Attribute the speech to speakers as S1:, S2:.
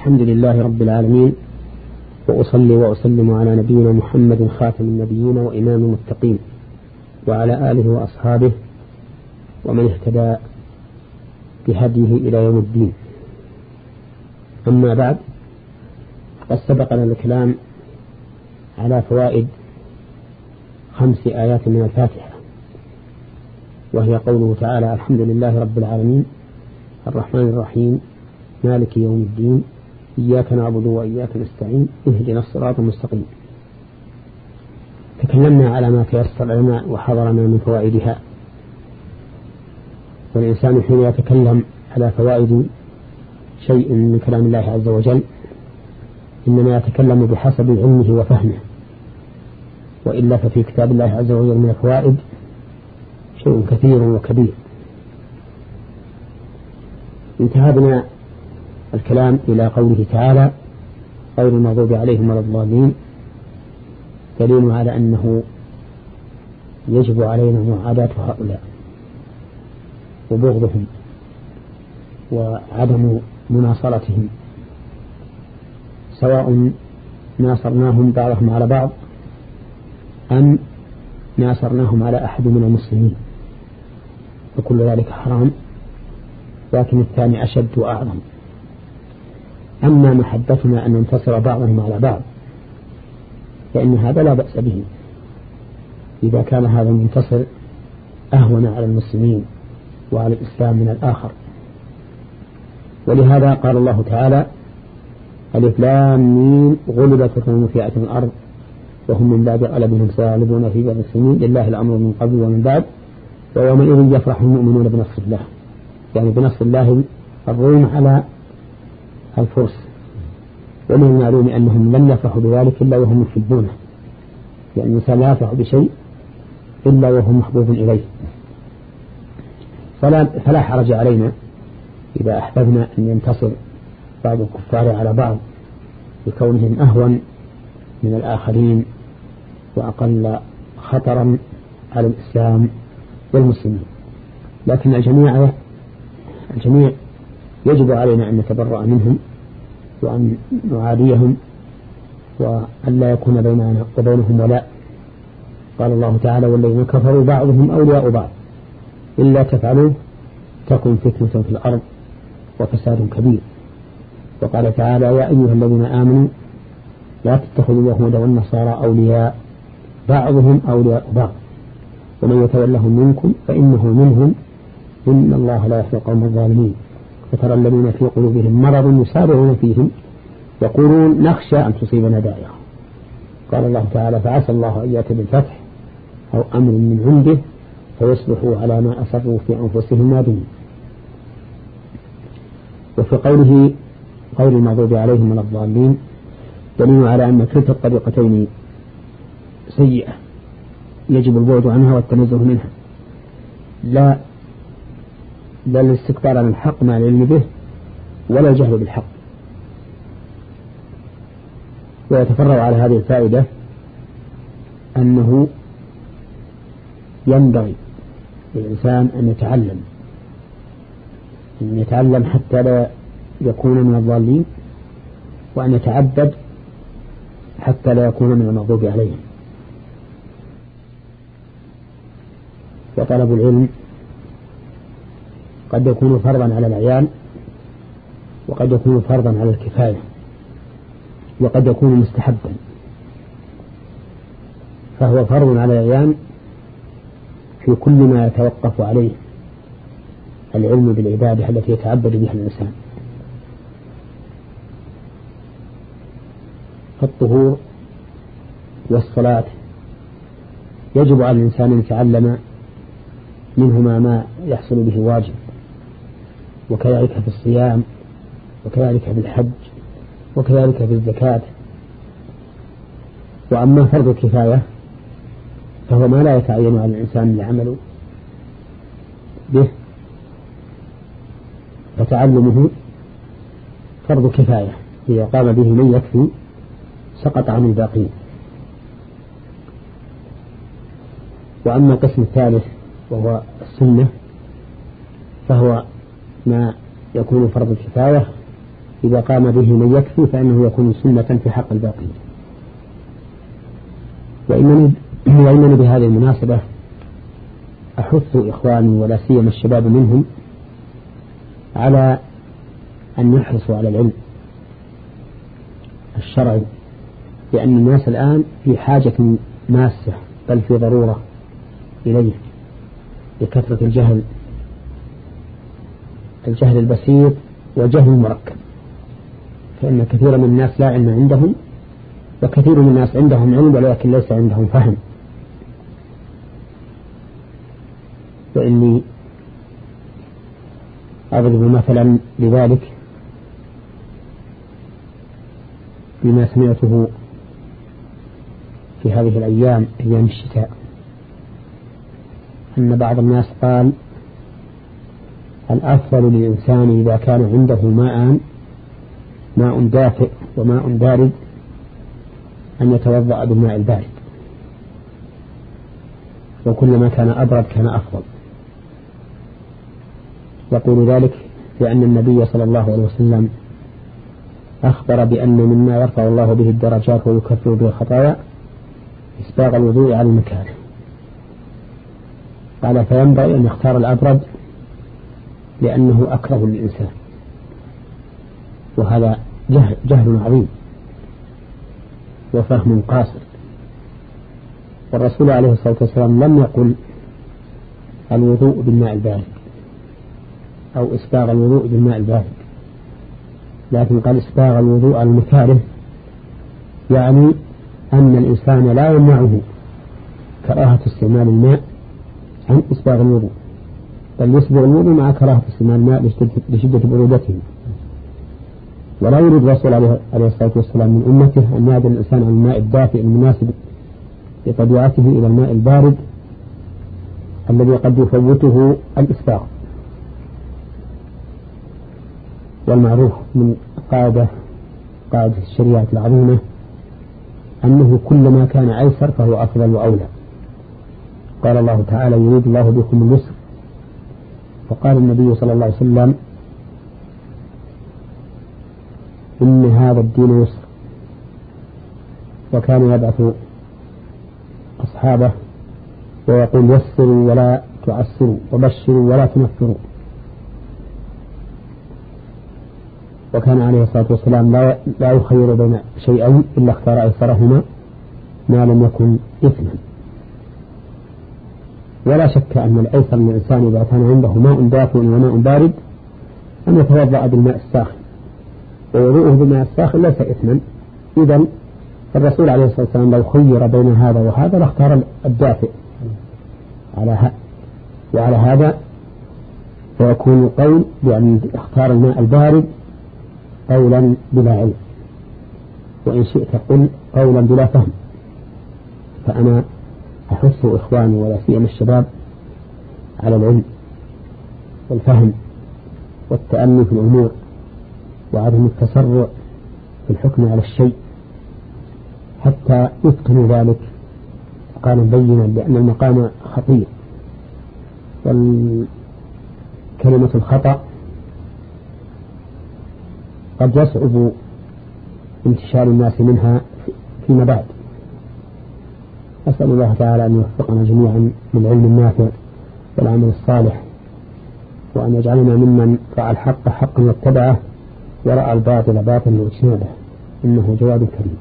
S1: الحمد لله رب العالمين وأصلي وأسلم على نبينا محمد خاتم النبيين وإمام المتقين وعلى آله وأصحابه ومن اهتدى بهديه إلى يوم الدين. أما بعد قد سبقنا الكلام على فوائد خمس آيات من الفاتحة وهي قوله تعالى الحمد لله رب العالمين الرحمن الرحيم مالك يوم الدين إياك نعبد وإياك نستعين اهدنا الصراط المستقيم. تكلمنا على ما تيسر لنا وحضرنا من فوائدها. والإنسان حين يتكلم على فوائد شيء من كلام الله عز وجل إنما يتكلم بحسب علمه وفهمه. وإلا ففي كتاب الله عز وجل من الفوائد شيء كثير وكبير. انتهى بنا الكلام إلى قوله تعالى غير المغضوب عليهم ولا الضالين دليل على أنه يجب علينا معاداة هؤلاء وبغضهم وعدم مناصرتهم سواء ناصرناهم بعضهم على بعض أم ناصرناهم على أحد من المسلمين فكل ذلك حرام لكن الثاني أشد وأعظم. أما محبتنا أن ننتصر بعضهم على بعض فإن هذا لا بأس به. إذا كان هذا المنتصر أهون على المسلمين وعلى الإسلام من الآخر. ولهذا قال الله تعالى ألف لام ميم غلبت تكون في الأرض وهم من بعد غلبهم سالبون في بعض السنين لله الأمر من قبل ومن بعد ويومئذ يفرح المؤمنون بنصر الله. يعني بنصر الله الروم على الفرس. ومن المعلوم أنهم لم يفرحوا بذلك إلا وهم يحبونه. يعني الإنسان لا يفرح بشيء إلا وهو محبوب إليه. فلا, فلا حرج علينا إذا أحببنا أن ينتصر بعض الكفار على بعض لكونهم أهون من الآخرين وأقل خطرا على الإسلام والمسلمين. لكن الجميع الجميع يجب علينا أن نتبرأ منهم وأن نعاديهم وأن لا يكون بيننا وبينهم ولاء. قال الله تعالى والذين كفروا بعضهم أولياء بعض. إلا تفعلوه تكن فتنة في الأرض وفساد كبير. وقال تعالى يا أيها الذين آمنوا لا تتخذوا اليهود والنصارى أولياء بعضهم أولياء بعض. ومن يتولهم منكم فإنه منهم إن الله لا يحيي القوم الظالمين. وترى الذين في قلوبهم مرض يسارعون فيهم يقولون نخشى أن تصيبنا دائرة. قال الله تعالى فعسى الله أن يأتي بالفتح أو أمر من عنده فيصبحوا على ما أسروا في أنفسهم نادمين. وفي قوله غير المغضوب عليهم ولا الضالين دليل على أن كلتا الطريقتين سيئة يجب البعد عنها والتنزه منها. لا لا الاستكبار عن الحق مع العلم به ولا الجهل بالحق. ويتفرع على هذه الفائدة أنه ينبغي للإنسان أن يتعلم أن يتعلم حتى لا يكون من الضالين وأن يتعبد حتى لا يكون من المغضوب عليهم. وطلب العلم قد يكون فرضا على العيان وقد يكون فرضا على الكفاية وقد يكون مستحبا. فهو فرض على العيان في كل ما يتوقف عليه العلم بالعبادة التي يتعبد بها الإنسان. فالطهور والصلاة يجب على الإنسان أن يتعلم منهما ما يحصل به واجب. وكذلك في الصيام وكذلك في الحج وكذلك في الزكاة. وأما فرض الكفاية فهو ما لا يتعين على الإنسان العمل به فتعلمه فرض كفاية إذا قام به من يكفي سقط عن الباقين وأما القسم الثالث وهو السنة فهو ما يكون فرض الكفاية إذا قام به من يكفي فإنه يكون سنة في حق الباقي. وإنني, وإنني بهذه المناسبة أحث إخواني ولا سيما الشباب منهم على أن يحرصوا على العلم الشرعي لأن الناس الآن في حاجة ماسة بل في ضرورة إليه لكثرة الجهل الجهل البسيط والجهل المركب. فإن كثيرا من الناس لا علم عندهم وكثير من الناس عندهم علم ولكن ليس عندهم فهم. وإني أضرب مثلا لذلك بما سمعته في هذه الأيام أيام الشتاء. أن بعض الناس قال الأفضل للإنسان إذا كان عنده ماء ماء دافئ وماء بارد أن يتوضأ بالماء البارد. وكلما كان أبرد كان أفضل. يقول ذلك لأن النبي صلى الله عليه وسلم أخبر بأن مما يرفع الله به الدرجات ويكفر به الخطايا إسباغ الوضوء على المكاره. قال فينبغي أن يختار الأبرد لأنه أكره للإنسان وهذا جهل, جهل عظيم. وفهم قاصر. والرسول عليه الصلاة والسلام لم يقل الوضوء بالماء البارد أو إسباغ الوضوء بالماء البارد. لكن قال إسباغ الوضوء المكاره يعني أن الإنسان لا يمنعه كراهة استعمال الماء عن إسباغ الوضوء. بل يسبغ الوضوء مع كراهة استعمال الماء لشدة برودته. ولا يريد الرسول عليه الصلاة والسلام من أمته أن يعدل الإنسان عن الماء الدافئ المناسب لطبيعته إلى الماء البارد الذي قد يفوته الإسباغ والمعروف من قاعدة قاعدة الشريعة العظيمة أنه كلما كان أيسر فهو أفضل وأولى. قال الله تعالى يريد الله بكم اليسر وقال النبي صلى الله عليه وسلم إن هذا الدين يسر. وكان يبعث أصحابه ويقول يسروا ولا تعسروا وبشروا ولا تنفروا. وكان عليه الصلاة والسلام لا لا يخير بين شيئين إلا اختار أيسرهما ما لم يكن إثما. ولا شك أن الأيسر للإنسان إذا كان عنده ماء دافئ وماء بارد أن يتوضأ بالماء الساخن. ووضوءه بالماء الساخن ليس إثما. إذا الرسول عليه الصلاة والسلام لو خير بين هذا وهذا لاختار الدافئ على ها وعلى هذا فيكون القول بأن اختار الماء البارد قولا بلا علم. وإن شئت قل قولا بلا فهم. فأنا أحث إخواني ولا سيما الشباب على العلم والفهم والتأني في الأمور وعدم التسرع في الحكم على الشيء حتى يتقنوا ذلك. قال بينا بأن المقام خطير والكلمة الخطأ قد يصعب انتشار الناس منها فيما بعد. أسأل الله تعالى أن يوفقنا جميعا للعلم النافع والعمل الصالح وأن يجعلنا ممن رأى الحق حقا واتبعه ورأى الباطل باطلا واجتنبه إنه جواد كريم.